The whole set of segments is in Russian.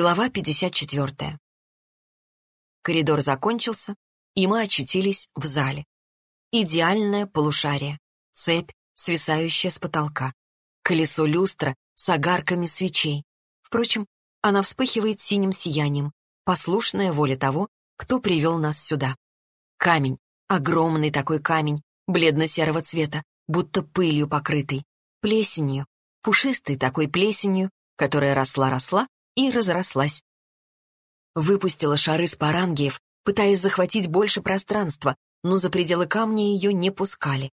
Глава 54. Коридор закончился, и мы очутились в зале. Идеальное полушарие, цепь, свисающая с потолка, колесо люстра с огарками свечей. Впрочем, она вспыхивает синим сиянием, послушная воле того, кто привел нас сюда. Камень, огромный такой камень, бледно-серого цвета, будто пылью покрытый, плесенью, пушистой такой плесенью, которая росла-росла и разрослась. Выпустила шары с парангиев, пытаясь захватить больше пространства, но за пределы камня ее не пускали.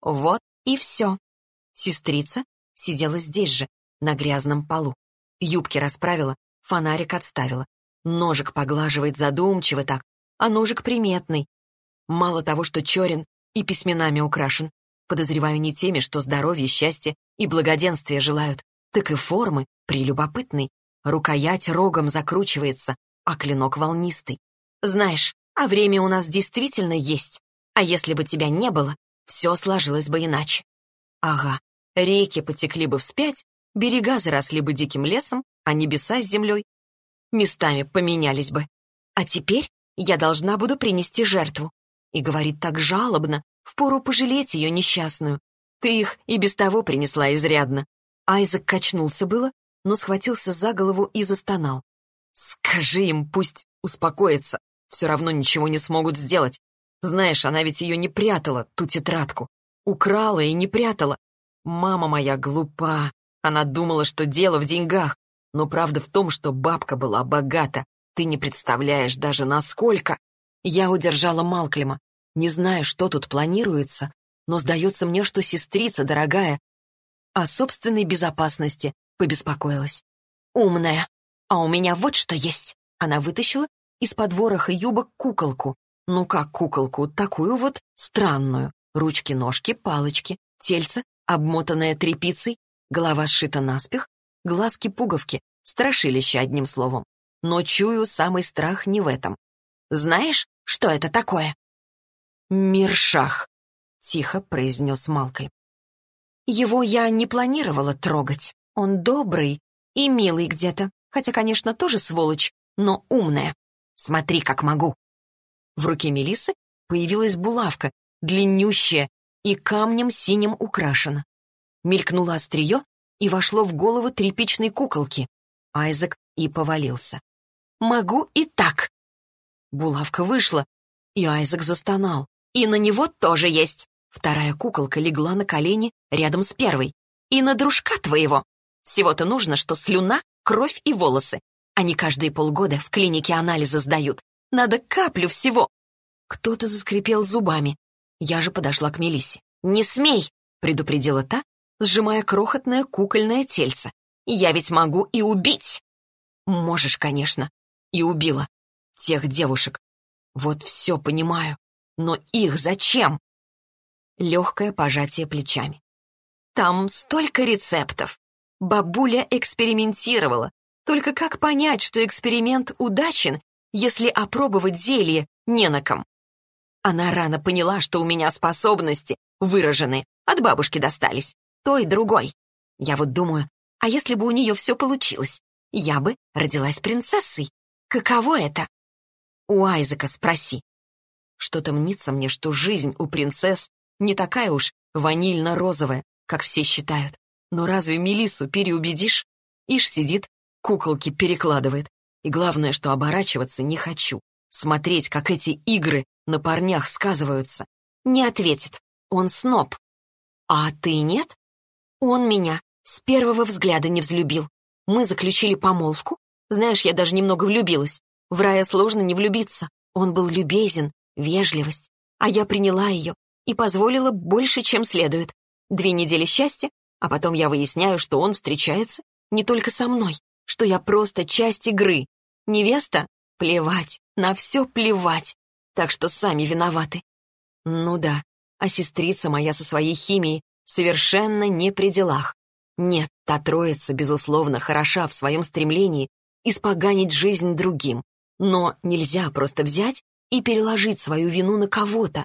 Вот и все. Сестрица сидела здесь же, на грязном полу. Юбки расправила, фонарик отставила. Ножик поглаживает задумчиво так, а ножик приметный. Мало того, что черен и письменами украшен, подозреваю не теми, что здоровье, счастье и благоденствие желают, так и формы прелюбопытной, Рукоять рогом закручивается, а клинок волнистый. Знаешь, а время у нас действительно есть. А если бы тебя не было, все сложилось бы иначе. Ага, реки потекли бы вспять, берега заросли бы диким лесом, а небеса с землей местами поменялись бы. А теперь я должна буду принести жертву. И говорит так жалобно, впору пожалеть ее несчастную. Ты их и без того принесла изрядно. Айзек качнулся было, но схватился за голову и застонал. «Скажи им, пусть успокоятся. Все равно ничего не смогут сделать. Знаешь, она ведь ее не прятала, ту тетрадку. Украла и не прятала. Мама моя глупа. Она думала, что дело в деньгах. Но правда в том, что бабка была богата. Ты не представляешь даже насколько. Я удержала Малклема. Не знаю, что тут планируется, но сдается мне, что сестрица дорогая о собственной безопасности побеспокоилась. «Умная! А у меня вот что есть!» Она вытащила из-под вороха юбок куколку. Ну как куколку, такую вот странную. Ручки-ножки, палочки, тельце, обмотанное тряпицей, голова сшита наспех, глазки-пуговки, страшилище одним словом. Но чую, самый страх не в этом. Знаешь, что это такое? «Миршах», — тихо произнес Малкольм. Его я не планировала трогать. Он добрый и милый где-то, хотя, конечно, тоже сволочь, но умная. Смотри, как могу. В руке Мелисы появилась булавка, длиннющая и камнем синим украшена. Мелькнуло острие и вошло в голову тряпичной куколки. Айзек и повалился. «Могу и так!» Булавка вышла, и Айзек застонал. «И на него тоже есть!» Вторая куколка легла на колени рядом с первой. «И на дружка твоего!» Всего-то нужно, что слюна, кровь и волосы. Они каждые полгода в клинике анализы сдают. Надо каплю всего. Кто-то заскрипел зубами. Я же подошла к Мелиссе. «Не смей!» — предупредила та, сжимая крохотное кукольное тельце. «Я ведь могу и убить!» «Можешь, конечно». И убила. Тех девушек. Вот все понимаю. Но их зачем? Легкое пожатие плечами. Там столько рецептов. Бабуля экспериментировала. Только как понять, что эксперимент удачен, если опробовать зелье не на ком? Она рано поняла, что у меня способности выражены, от бабушки достались, той другой. Я вот думаю, а если бы у нее все получилось, я бы родилась принцессой. Каково это? У Айзека спроси. Что-то мнится мне, что жизнь у принцесс не такая уж ванильно-розовая, как все считают. Но разве Мелиссу переубедишь? Ишь сидит, куколки перекладывает. И главное, что оборачиваться не хочу. Смотреть, как эти игры на парнях сказываются. Не ответит. Он сноб. А ты нет? Он меня с первого взгляда не взлюбил. Мы заключили помолвку. Знаешь, я даже немного влюбилась. В Рая сложно не влюбиться. Он был любезен, вежливость. А я приняла ее и позволила больше, чем следует. Две недели счастья, а потом я выясняю, что он встречается не только со мной, что я просто часть игры. Невеста? Плевать, на все плевать. Так что сами виноваты. Ну да, а сестрица моя со своей химией совершенно не при делах. Нет, та троица, безусловно, хороша в своем стремлении испоганить жизнь другим. Но нельзя просто взять и переложить свою вину на кого-то.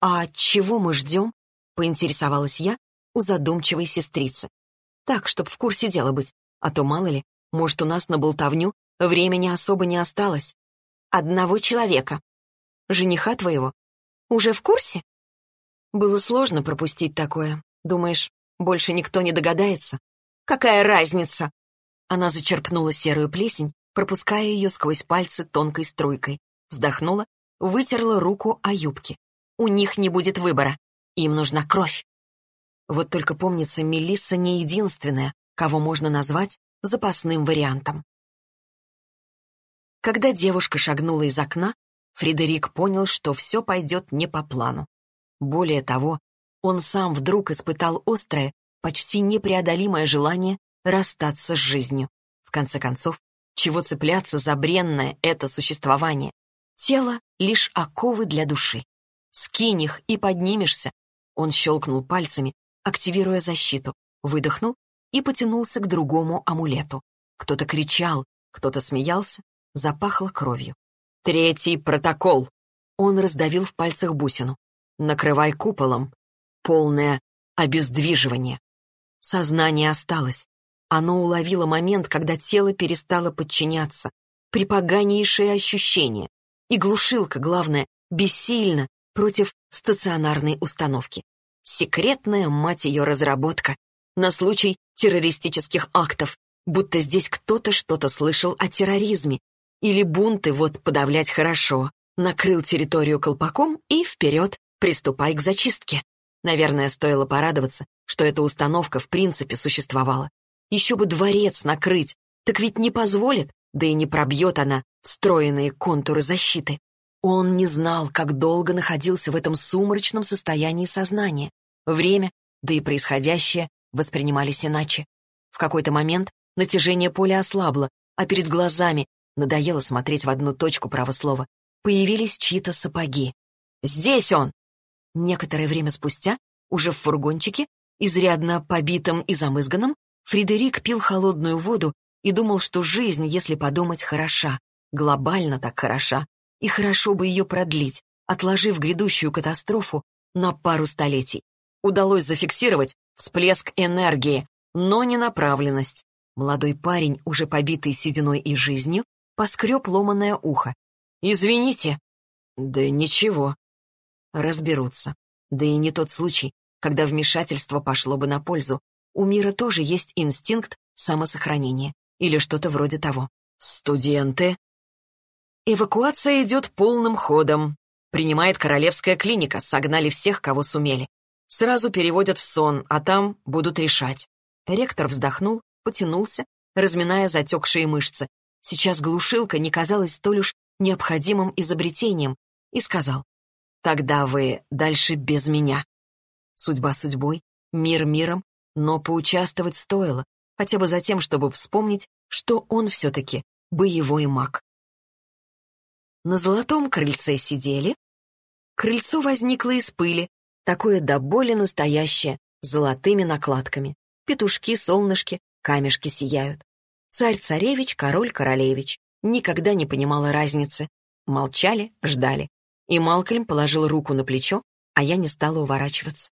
А чего мы ждем? Поинтересовалась я, у задумчивой сестрицы. Так, чтоб в курсе дела быть, а то, мало ли, может, у нас на болтовню Времени особо не осталось. Одного человека. Жениха твоего. Уже в курсе? Было сложно пропустить такое. Думаешь, больше никто не догадается? Какая разница? Она зачерпнула серую плесень, пропуская ее сквозь пальцы тонкой струйкой. Вздохнула, вытерла руку о юбке. У них не будет выбора. Им нужна кровь. Вот только помнится, Мелисса не единственная, кого можно назвать запасным вариантом. Когда девушка шагнула из окна, Фредерик понял, что все пойдет не по плану. Более того, он сам вдруг испытал острое, почти непреодолимое желание расстаться с жизнью. В конце концов, чего цепляться за бренное это существование? Тело — лишь оковы для души. Скинь их и поднимешься. Он щелкнул пальцами, активируя защиту, выдохнул и потянулся к другому амулету. Кто-то кричал, кто-то смеялся, запахло кровью. «Третий протокол!» Он раздавил в пальцах бусину. «Накрывай куполом. Полное обездвиживание». Сознание осталось. Оно уловило момент, когда тело перестало подчиняться. Припоганейшее ощущение. И глушилка, главное, бессильно против стационарной установки. Секретная, мать ее, разработка на случай террористических актов, будто здесь кто-то что-то слышал о терроризме. Или бунты вот подавлять хорошо. Накрыл территорию колпаком и вперед, приступай к зачистке. Наверное, стоило порадоваться, что эта установка в принципе существовала. Еще бы дворец накрыть, так ведь не позволит, да и не пробьет она встроенные контуры защиты. Он не знал, как долго находился в этом сумрачном состоянии сознания. Время, да и происходящее воспринимались иначе. В какой-то момент натяжение поля ослабло, а перед глазами надоело смотреть в одну точку правослова. Появились чьи-то сапоги. «Здесь он!» Некоторое время спустя, уже в фургончике, изрядно побитом и замызганном, Фредерик пил холодную воду и думал, что жизнь, если подумать, хороша, глобально так хороша, и хорошо бы ее продлить, отложив грядущую катастрофу на пару столетий. Удалось зафиксировать всплеск энергии, но не направленность. Молодой парень, уже побитый сединой и жизнью, поскреб ломаное ухо. «Извините». «Да ничего». Разберутся. Да и не тот случай, когда вмешательство пошло бы на пользу. У мира тоже есть инстинкт самосохранения. Или что-то вроде того. «Студенты?» Эвакуация идет полным ходом. Принимает королевская клиника, согнали всех, кого сумели. Сразу переводят в сон, а там будут решать. Ректор вздохнул, потянулся, разминая затекшие мышцы. Сейчас глушилка не казалась столь уж необходимым изобретением, и сказал, «Тогда вы дальше без меня». Судьба судьбой, мир миром, но поучаствовать стоило, хотя бы за тем, чтобы вспомнить, что он все-таки боевой маг. На золотом крыльце сидели. Крыльцо возникло из пыли, такое до боли настоящее, с золотыми накладками. Петушки, солнышки, камешки сияют. Царь-царевич, король-королевич. Никогда не понимала разницы. Молчали, ждали. И Малкольм положил руку на плечо, а я не стала уворачиваться.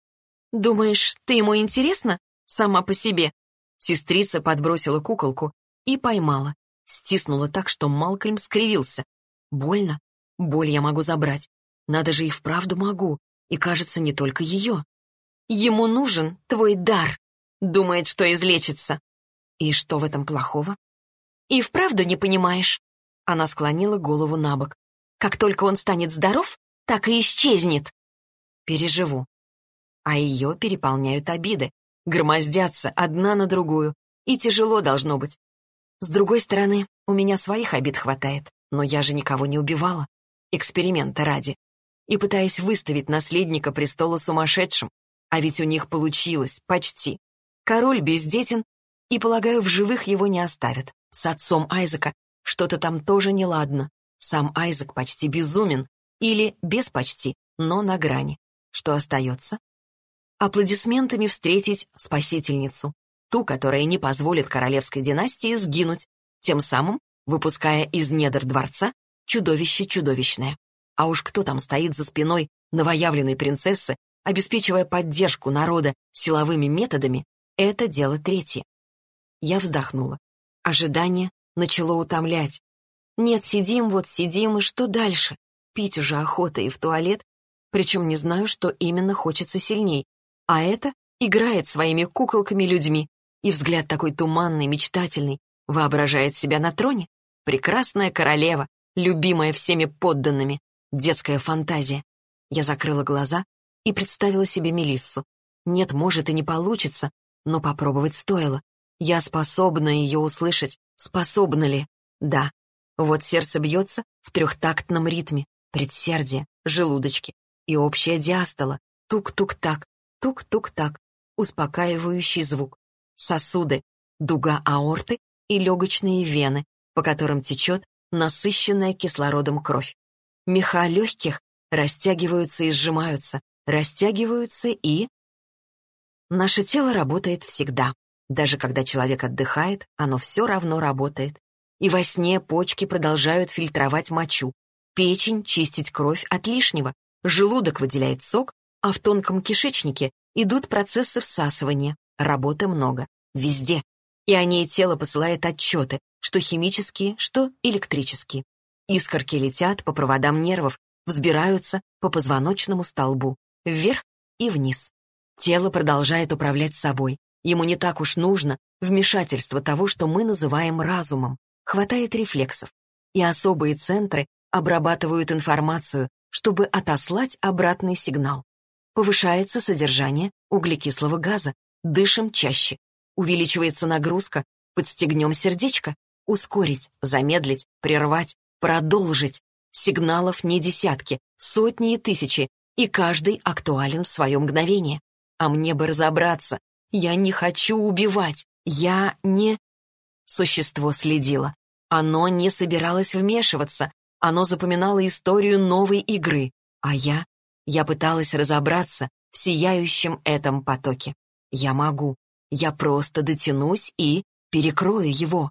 «Думаешь, ты ему интересна? Сама по себе?» Сестрица подбросила куколку и поймала. Стиснула так, что Малкольм скривился. «Больно? Боль я могу забрать. Надо же и вправду могу. И, кажется, не только ее. Ему нужен твой дар. Думает, что излечится. И что в этом плохого? И вправду не понимаешь. Она склонила голову на бок. Как только он станет здоров, так и исчезнет. Переживу. А ее переполняют обиды. Громоздятся одна на другую. И тяжело должно быть. С другой стороны, у меня своих обид хватает. Но я же никого не убивала. Эксперимента ради и пытаясь выставить наследника престола сумасшедшим. А ведь у них получилось, почти. Король бездетен, и, полагаю, в живых его не оставят. С отцом Айзека что-то там тоже неладно. Сам Айзек почти безумен, или без почти, но на грани. Что остается? Аплодисментами встретить спасительницу, ту, которая не позволит королевской династии сгинуть, тем самым выпуская из недр дворца чудовище чудовищное. А уж кто там стоит за спиной новоявленной принцессы, обеспечивая поддержку народа силовыми методами, это дело третье. Я вздохнула. Ожидание начало утомлять. Нет, сидим вот, сидим, и что дальше? Пить уже охота и в туалет, причем не знаю, что именно хочется сильней. А это играет своими куколками-людьми, и взгляд такой туманный, мечтательный, воображает себя на троне. Прекрасная королева, любимая всеми подданными, детская фантазия. Я закрыла глаза и представила себе Мелиссу. Нет, может и не получится, но попробовать стоило. Я способна ее услышать. Способна ли? Да. Вот сердце бьется в трехтактном ритме. Предсердие, желудочки и общая диастола. Тук-тук-так, тук-тук-так. Успокаивающий звук. Сосуды, дуга аорты и легочные вены, по которым течет насыщенная кислородом кровь. Меха легких растягиваются и сжимаются, растягиваются и... Наше тело работает всегда. Даже когда человек отдыхает, оно все равно работает. И во сне почки продолжают фильтровать мочу, печень чистить кровь от лишнего, желудок выделяет сок, а в тонком кишечнике идут процессы всасывания. Работы много. Везде. И о ней тело посылает отчеты, что химические, что электрические. Искорки летят по проводам нервов, взбираются по позвоночному столбу, вверх и вниз. Тело продолжает управлять собой. Ему не так уж нужно вмешательство того, что мы называем разумом. Хватает рефлексов. И особые центры обрабатывают информацию, чтобы отослать обратный сигнал. Повышается содержание углекислого газа, дышим чаще. Увеличивается нагрузка, подстегнем сердечко. Ускорить, замедлить, прервать, продолжить. Сигналов не десятки, сотни и тысячи, и каждый актуален в свое мгновение. А мне бы разобраться. Я не хочу убивать. Я не... Существо следило. Оно не собиралось вмешиваться. Оно запоминало историю новой игры. А я... Я пыталась разобраться в сияющем этом потоке. Я могу. Я просто дотянусь и перекрою его.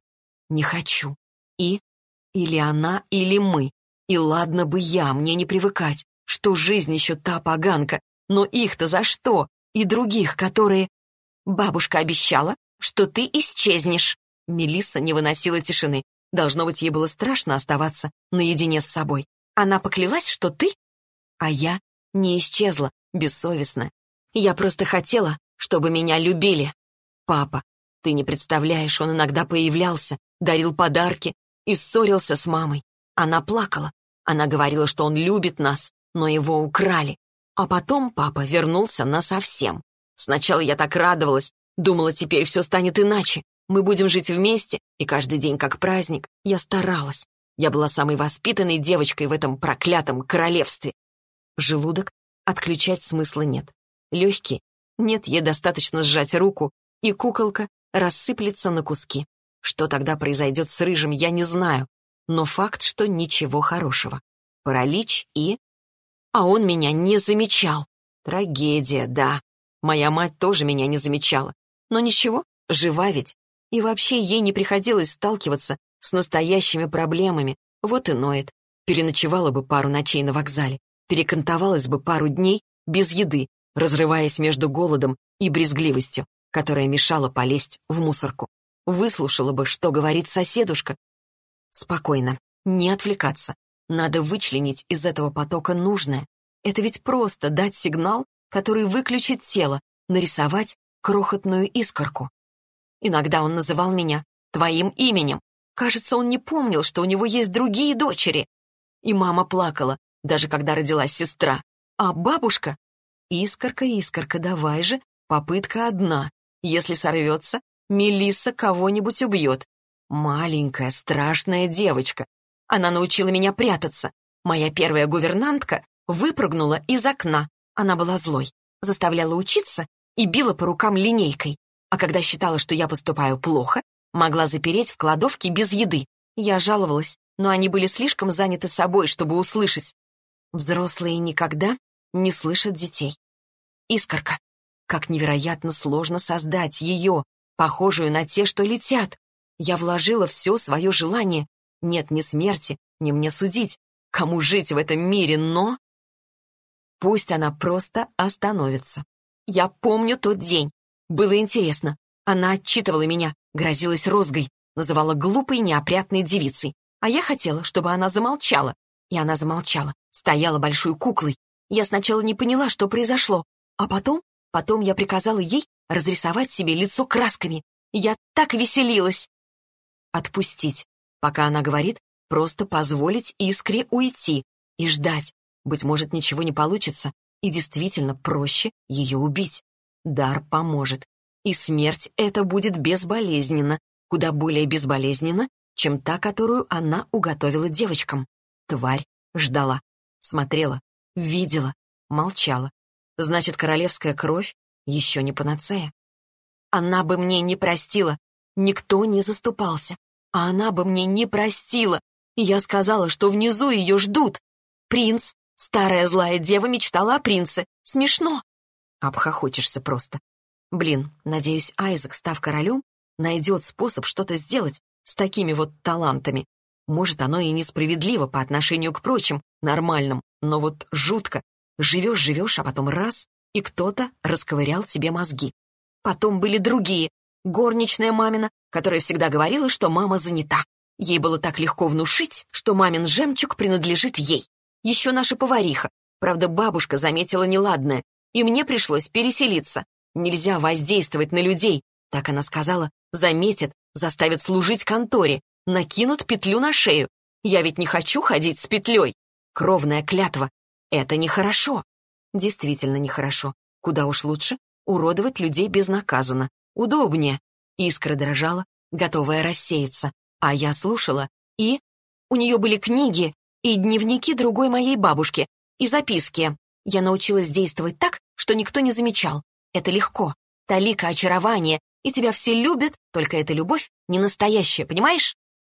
Не хочу. И... Или она, или мы. И ладно бы я, мне не привыкать, что жизнь еще та поганка. Но их-то за что? и других, которые... Бабушка обещала, что ты исчезнешь. Мелисса не выносила тишины. Должно быть, ей было страшно оставаться наедине с собой. Она поклялась, что ты... А я не исчезла, бессовестно. Я просто хотела, чтобы меня любили. Папа, ты не представляешь, он иногда появлялся, дарил подарки и ссорился с мамой. Она плакала. Она говорила, что он любит нас, но его украли. А потом папа вернулся насовсем. Сначала я так радовалась, думала, теперь все станет иначе. Мы будем жить вместе, и каждый день как праздник. Я старалась. Я была самой воспитанной девочкой в этом проклятом королевстве. Желудок отключать смысла нет. Легкие нет, ей достаточно сжать руку, и куколка рассыплется на куски. Что тогда произойдет с Рыжим, я не знаю, но факт, что ничего хорошего. Паралич и а он меня не замечал. Трагедия, да. Моя мать тоже меня не замечала. Но ничего, жива ведь. И вообще ей не приходилось сталкиваться с настоящими проблемами. Вот и ноет. Переночевала бы пару ночей на вокзале. Перекантовалась бы пару дней без еды, разрываясь между голодом и брезгливостью, которая мешала полезть в мусорку. Выслушала бы, что говорит соседушка. Спокойно, не отвлекаться. Надо вычленить из этого потока нужное. Это ведь просто дать сигнал, который выключит тело, нарисовать крохотную искорку. Иногда он называл меня твоим именем. Кажется, он не помнил, что у него есть другие дочери. И мама плакала, даже когда родилась сестра. А бабушка? Искорка, искорка, давай же, попытка одна. Если сорвется, Мелисса кого-нибудь убьет. Маленькая, страшная девочка, она научила меня прятаться. Моя первая гувернантка выпрыгнула из окна. Она была злой, заставляла учиться и била по рукам линейкой. А когда считала, что я поступаю плохо, могла запереть в кладовке без еды. Я жаловалась, но они были слишком заняты собой, чтобы услышать. Взрослые никогда не слышат детей. Искорка. Как невероятно сложно создать ее, похожую на те, что летят. Я вложила все свое желание нет ни смерти, ни мне судить, кому жить в этом мире, но... Пусть она просто остановится. Я помню тот день. Было интересно. Она отчитывала меня, грозилась розгой, называла глупой, неопрятной девицей. А я хотела, чтобы она замолчала. И она замолчала, стояла большой куклой. Я сначала не поняла, что произошло. А потом, потом я приказала ей разрисовать себе лицо красками. Я так веселилась. Отпустить. Пока она говорит, просто позволить искре уйти и ждать. Быть может, ничего не получится, и действительно проще ее убить. Дар поможет. И смерть это будет безболезненно, куда более безболезненно, чем та, которую она уготовила девочкам. Тварь ждала, смотрела, видела, молчала. Значит, королевская кровь еще не панацея. Она бы мне не простила, никто не заступался. А она бы мне не простила. И я сказала, что внизу ее ждут. Принц, старая злая дева мечтала о принце. Смешно. Обхохочешься просто. Блин, надеюсь, Айзек, став королем, найдет способ что-то сделать с такими вот талантами. Может, оно и несправедливо по отношению к прочим, нормальным, но вот жутко. Живешь-живешь, а потом раз, и кто-то расковырял тебе мозги. Потом были другие. Горничная мамина, которая всегда говорила, что мама занята. Ей было так легко внушить, что мамин жемчуг принадлежит ей. Еще наша повариха. Правда, бабушка заметила неладное, и мне пришлось переселиться. Нельзя воздействовать на людей, так она сказала, заметят, заставят служить конторе, накинут петлю на шею. Я ведь не хочу ходить с петлей. Кровная клятва. Это нехорошо. Действительно нехорошо. Куда уж лучше уродовать людей безнаказанно. Удобнее. Искра дрожала, готовая рассеяться. А я слушала, и... У нее были книги и дневники другой моей бабушки, и записки. Я научилась действовать так, что никто не замечал. Это легко. Талика очарование, и тебя все любят, только эта любовь не настоящая, понимаешь?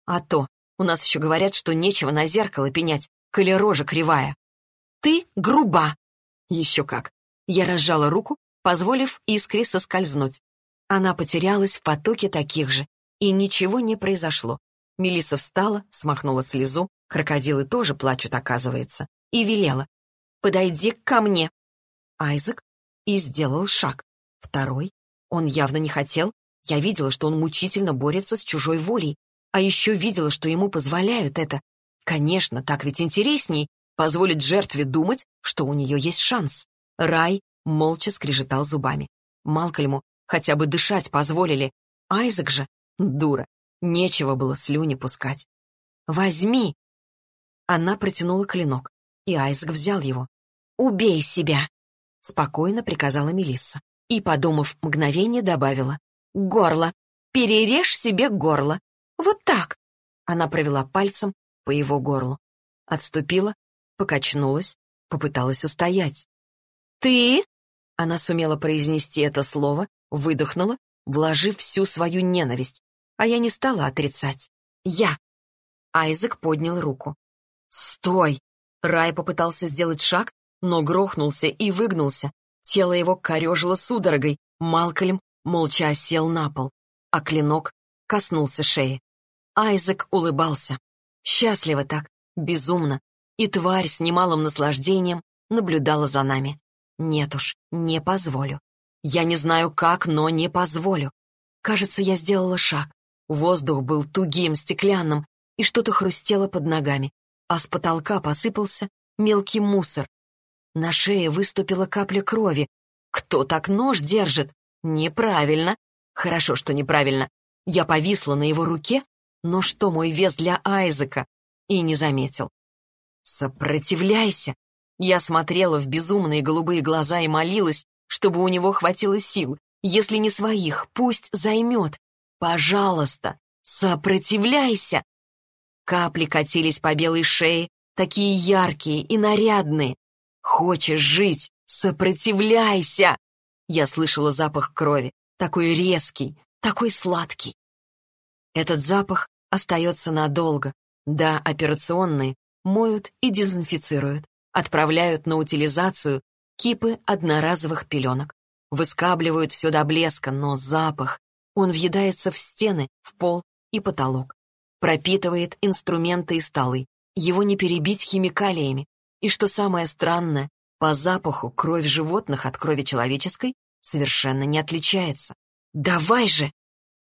А то, у нас еще говорят, что нечего на зеркало пенять, коли рожа кривая. Ты груба. Еще как. Я разжала руку, позволив искре соскользнуть. Она потерялась в потоке таких же, и ничего не произошло. Мелисса встала, смахнула слезу, крокодилы тоже плачут, оказывается, и велела. «Подойди ко мне». Айзек и сделал шаг. Второй. Он явно не хотел. Я видела, что он мучительно борется с чужой волей. А еще видела, что ему позволяют это. Конечно, так ведь интересней позволить жертве думать, что у нее есть шанс. Рай молча скрежетал зубами. Малкольму хотя бы дышать позволили. Айзек же, дура, нечего было слюни пускать. «Возьми!» Она протянула клинок, и Айзек взял его. «Убей себя!» — спокойно приказала Мелисса. И, подумав мгновение, добавила. «Горло! Перережь себе горло! Вот так!» Она провела пальцем по его горлу. Отступила, покачнулась, попыталась устоять. «Ты?» Она сумела произнести это слово, выдохнула, вложив всю свою ненависть. А я не стала отрицать. «Я!» Айзек поднял руку. «Стой!» Рай попытался сделать шаг, но грохнулся и выгнулся. Тело его корежило судорогой. Малкольм молча осел на пол, а клинок коснулся шеи. Айзек улыбался. Счастливо так, безумно. И тварь с немалым наслаждением наблюдала за нами. Нет уж, не позволю. Я не знаю как, но не позволю. Кажется, я сделала шаг. Воздух был тугим, стеклянным, и что-то хрустело под ногами, а с потолка посыпался мелкий мусор, на шее выступила капля крови. Кто так нож держит? Неправильно. Хорошо, что неправильно. Я повисла на его руке, но что мой вес для Айзека? И не заметил. Сопротивляйся. Я смотрела в безумные голубые глаза и молилась, чтобы у него хватило сил. Если не своих, пусть займет. Пожалуйста, сопротивляйся. Капли катились по белой шее, такие яркие и нарядные. Хочешь жить? Сопротивляйся!» Я слышала запах крови, такой резкий, такой сладкий. Этот запах остается надолго. Да, операционные моют и дезинфицируют, отправляют на утилизацию кипы одноразовых пеленок, выскабливают все до блеска, но запах, он въедается в стены, в пол и потолок, пропитывает инструменты и столы, его не перебить химикалиями, и что самое странное, по запаху кровь животных от крови человеческой совершенно не отличается. «Давай же!»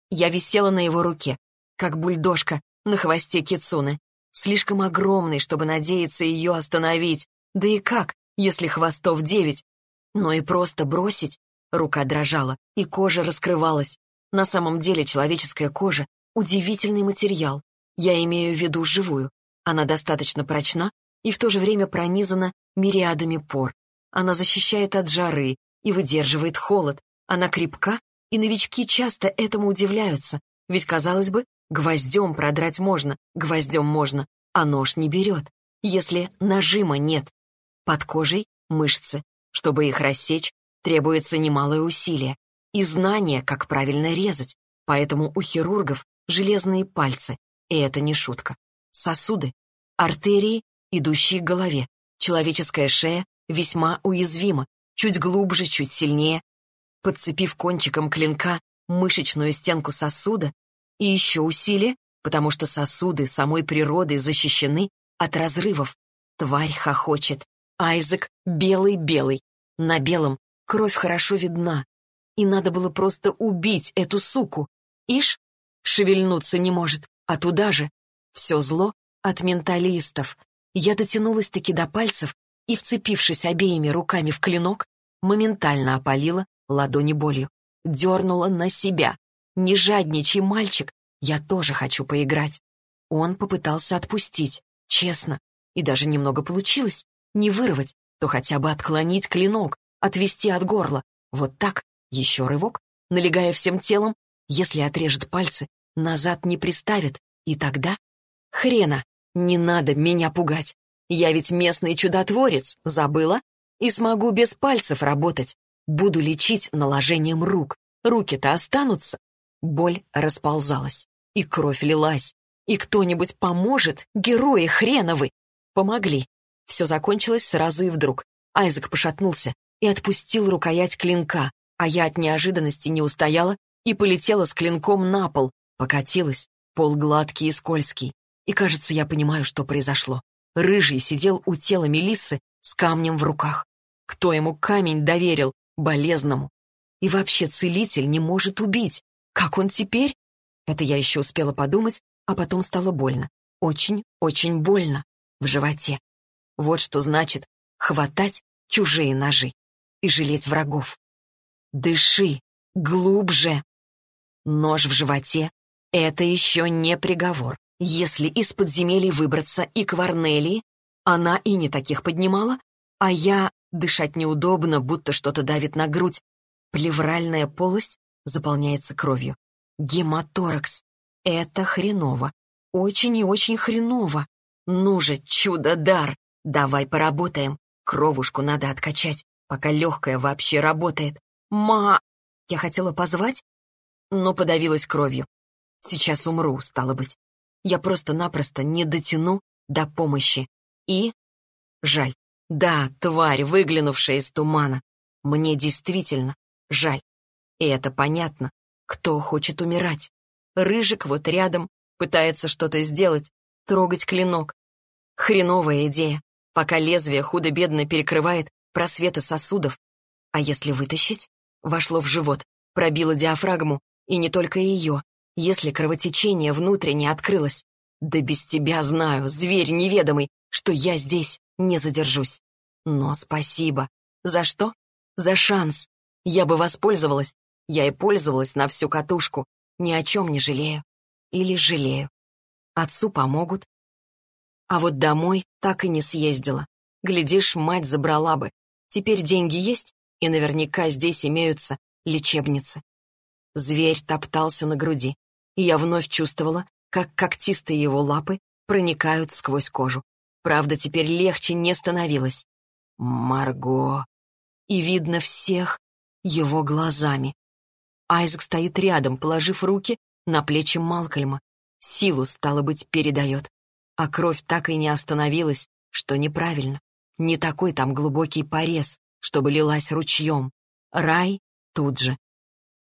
Я висела на его руке. как бульдожка на хвосте кицуны. Слишком огромный, чтобы надеяться ее остановить. Да и как, если хвостов девять? Но и просто бросить. Рука дрожала, и кожа раскрывалась. На самом деле человеческая кожа — удивительный материал. Я имею в виду живую. Она достаточно прочна и в то же время пронизана мириадами пор. Она защищает от жары и выдерживает холод. Она крепка, и новички часто этому удивляются, ведь, казалось бы, гвоздем продрать можно, гвоздем можно, а нож не берет, если нажима нет. Под кожей — мышцы. Чтобы их рассечь, требуется немалое усилие и знание, как правильно резать, поэтому у хирургов железные пальцы, и это не шутка. Сосуды, артерии, идущие к голове. Человеческая шея весьма уязвима, чуть глубже, чуть сильнее. Подцепив кончиком клинка мышечную стенку сосуда, и еще усилие, потому что сосуды самой природы защищены от разрывов. Тварь хохочет. Айзек белый-белый. На белом кровь хорошо видна. И надо было просто убить эту суку. Ишь, шевельнуться не может, а туда же. Все зло от менталистов. Я дотянулась-таки до пальцев и, вцепившись обеими руками в клинок, моментально опалила ладони болью. Дернула на себя. Не жадничай, мальчик, я тоже хочу поиграть. Он попытался отпустить, честно, и даже немного получилось. Не вырвать, то хотя бы отклонить клинок, отвести от горла. Вот так, еще рывок, налегая всем телом. Если отрежет пальцы, назад не приставит, и тогда... Хрена, не надо меня пугать. Я ведь местный чудотворец, забыла? И смогу без пальцев работать. Буду лечить наложением рук. Руки-то останутся. Боль расползалась, и кровь лилась. И кто-нибудь поможет, герои хреновы. Помогли. Все закончилось сразу и вдруг. Айзек пошатнулся и отпустил рукоять клинка, а я от неожиданности не устояла и полетела с клинком на пол, покатилась, пол гладкий и скользкий. И, кажется, я понимаю, что произошло. Рыжий сидел у тела Мелиссы с камнем в руках. Кто ему камень доверил? Болезному. И вообще целитель не может убить. Как он теперь? Это я еще успела подумать, а потом стало больно. Очень, очень больно. В животе. Вот что значит хватать чужие ножи и жалеть врагов. Дыши глубже. Нож в животе — это еще не приговор. Если из подземелий выбраться и к Варнелии, она и не таких поднимала, а я дышать неудобно, будто что-то давит на грудь. Плевральная полость заполняется кровью. Гематоракс. Это хреново. Очень и очень хреново. Ну же, чудо-дар, давай поработаем. Кровушку надо откачать пока легкая вообще работает. Ма... Я хотела позвать, но подавилась кровью. Сейчас умру, стало быть. Я просто-напросто не дотяну до помощи. И... Жаль. Да, тварь, выглянувшая из тумана. Мне действительно жаль. И это понятно. Кто хочет умирать? Рыжик вот рядом, пытается что-то сделать, трогать клинок. Хреновая идея. Пока лезвие худо-бедно перекрывает просветы сосудов. А если вытащить? Вошло в живот, пробило диафрагму, и не только ее. Если кровотечение внутренне открылось. Да без тебя знаю, зверь неведомый, что я здесь не задержусь. Но спасибо. За что? За шанс. Я бы воспользовалась. Я и пользовалась на всю катушку. Ни о чем не жалею. Или жалею. Отцу помогут. А вот домой так и не съездила. Глядишь, мать забрала бы. Теперь деньги есть, и наверняка здесь имеются лечебницы. Зверь топтался на груди, и я вновь чувствовала, как когтистые его лапы проникают сквозь кожу. Правда, теперь легче не становилось. Марго. И видно всех его глазами. Айзек стоит рядом, положив руки на плечи Малкольма. Силу, стало быть, передает. А кровь так и не остановилась, что неправильно. Не такой там глубокий порез, чтобы лилась ручьем. Рай тут же.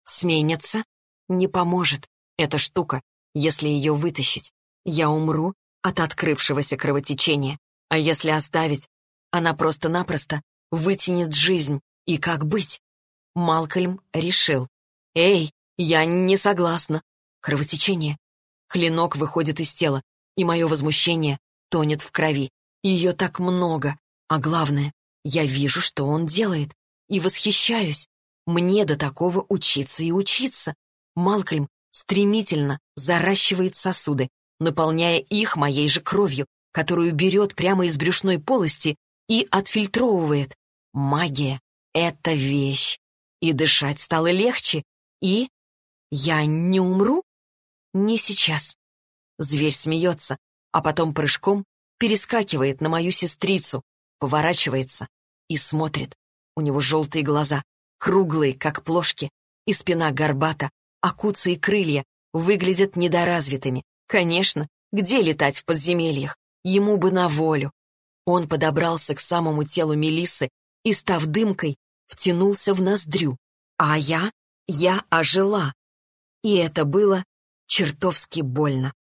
Сменится? Не поможет. Эта штука, если ее вытащить. Я умру от открывшегося кровотечения. А если оставить, она просто-напросто вытянет жизнь. И как быть? Малкольм решил. «Эй, я не согласна. Кровотечение. Клинок выходит из тела, и мое возмущение тонет в крови. Ее так много, а главное, я вижу, что он делает, и восхищаюсь. Мне до такого учиться и учиться. Малкольм стремительно заращивает сосуды, наполняя их моей же кровью, которую берет прямо из брюшной полости и отфильтровывает. Магия — это вещь. И дышать стало легче, и... Я не умру? Не сейчас. Зверь смеется, а потом прыжком перескакивает на мою сестрицу, поворачивается и смотрит. У него желтые глаза, круглые, как плошки, и спина горбата, а куцы и крылья выглядят недоразвитыми. Конечно, где летать в подземельях? Ему бы на волю. Он подобрался к самому телу Мелисы и, став дымкой, втянулся в ноздрю. А я, я ожила. И это было чертовски больно.